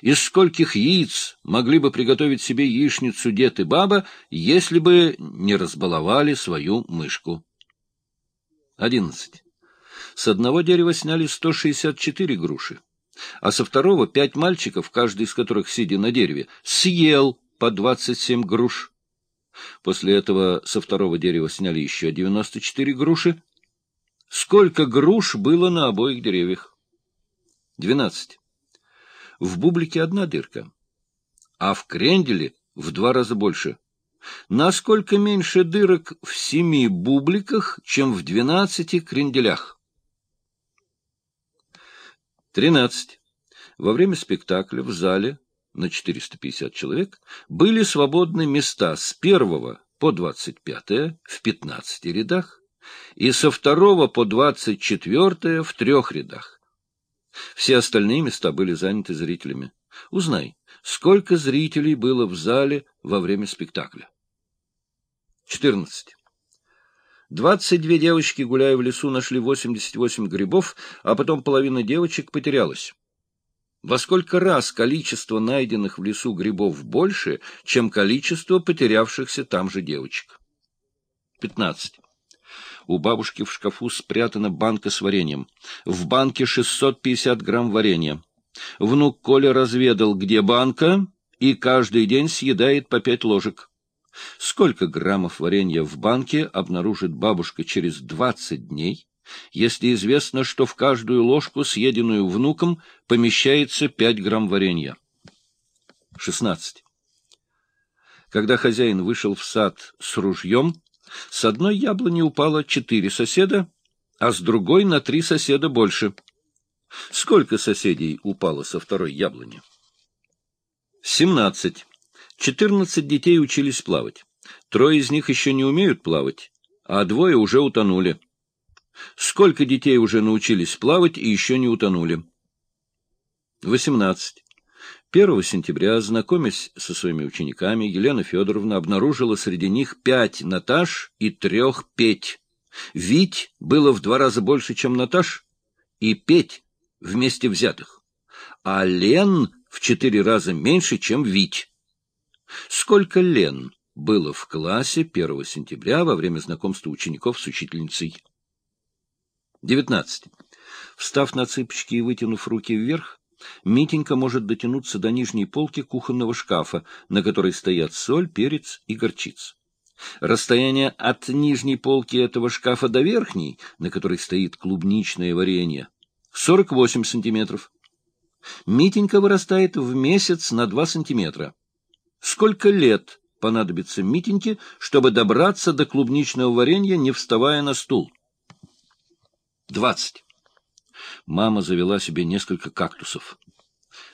Из скольких яиц могли бы приготовить себе яичницу дед и баба, если бы не разбаловали свою мышку? Одиннадцать. С одного дерева сняли 164 груши, а со второго пять мальчиков, каждый из которых, сидя на дереве, съел по 27 груш. После этого со второго дерева сняли еще 94 груши. Сколько груш было на обоих деревьях? 12. В бублике одна дырка, а в кренделе в два раза больше. Насколько меньше дырок в семи бубликах, чем в двенадцати кренделях? 13. Во время спектакля в зале на 450 человек были свободны места с первого по 25 в 15 рядах и со второго по 24 в трех рядах. Все остальные места были заняты зрителями. Узнай, сколько зрителей было в зале во время спектакля. 14. 22 девочки, гуляя в лесу, нашли 88 грибов, а потом половина девочек потерялась. Во сколько раз количество найденных в лесу грибов больше, чем количество потерявшихся там же девочек? 15. У бабушки в шкафу спрятана банка с вареньем. В банке 650 грамм варенья. Внук Коля разведал, где банка, и каждый день съедает по пять ложек. Сколько граммов варенья в банке обнаружит бабушка через 20 дней, если известно, что в каждую ложку, съеденную внуком, помещается 5 грамм варенья? 16. Когда хозяин вышел в сад с ружьем, с одной яблони упало четыре соседа, а с другой на три соседа больше. Сколько соседей упало со второй яблони? Семнадцать. Четырнадцать детей учились плавать. Трое из них еще не умеют плавать, а двое уже утонули. Сколько детей уже научились плавать и еще не утонули? Восемнадцать. 1 сентября, знакомясь со своими учениками, Елена Федоровна обнаружила среди них пять Наташ и трех Петь. Вить было в два раза больше, чем Наташ, и Петь вместе взятых, а Лен в четыре раза меньше, чем Вить. Сколько Лен было в классе 1 сентября во время знакомства учеников с учительницей? 19. Встав на цыпочки и вытянув руки вверх, Митенька может дотянуться до нижней полки кухонного шкафа, на которой стоят соль, перец и горчица. Расстояние от нижней полки этого шкафа до верхней, на которой стоит клубничное варенье, 48 сантиметров. Митенька вырастает в месяц на 2 сантиметра. Сколько лет понадобится Митеньке, чтобы добраться до клубничного варенья, не вставая на стул? 20. Мама завела себе несколько кактусов.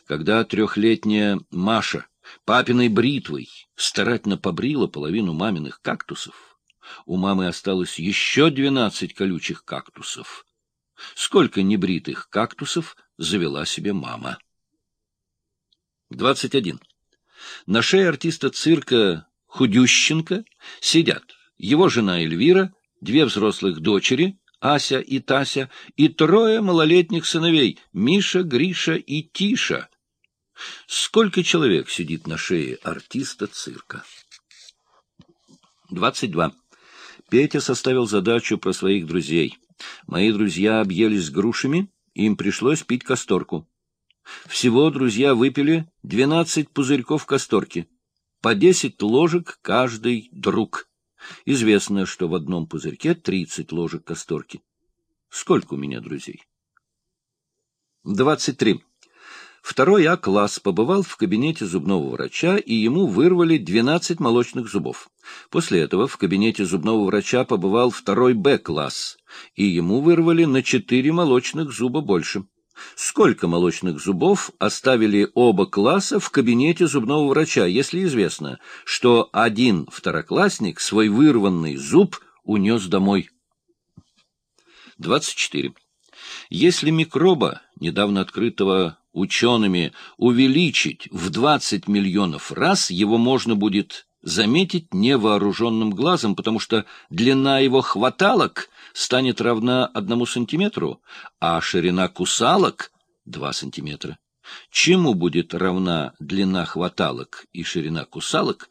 Когда трехлетняя Маша папиной бритвой старательно побрила половину маминых кактусов, у мамы осталось еще двенадцать колючих кактусов. Сколько небритых кактусов завела себе мама? Двадцать один. На шее артиста цирка Худющенко сидят его жена Эльвира, две взрослых дочери — Ася и Тася, и трое малолетних сыновей — Миша, Гриша и Тиша. Сколько человек сидит на шее артиста цирка? 22. Петя составил задачу про своих друзей. Мои друзья объелись грушами, им пришлось пить касторку. Всего друзья выпили 12 пузырьков касторки, по 10 ложек каждый друг. Известно, что в одном пузырьке тридцать ложек касторки. Сколько у меня друзей? Двадцать три. Второй А-класс побывал в кабинете зубного врача, и ему вырвали двенадцать молочных зубов. После этого в кабинете зубного врача побывал второй Б-класс, и ему вырвали на четыре молочных зуба больше. Сколько молочных зубов оставили оба класса в кабинете зубного врача, если известно, что один второклассник свой вырванный зуб унес домой? 24. Если микроба, недавно открытого учеными, увеличить в 20 миллионов раз, его можно будет заметить невооруженным глазом, потому что длина его хваталок станет равна одному сантиметру, а ширина кусалок — два сантиметра. чему будет равна длина хваталок и ширина кусалок,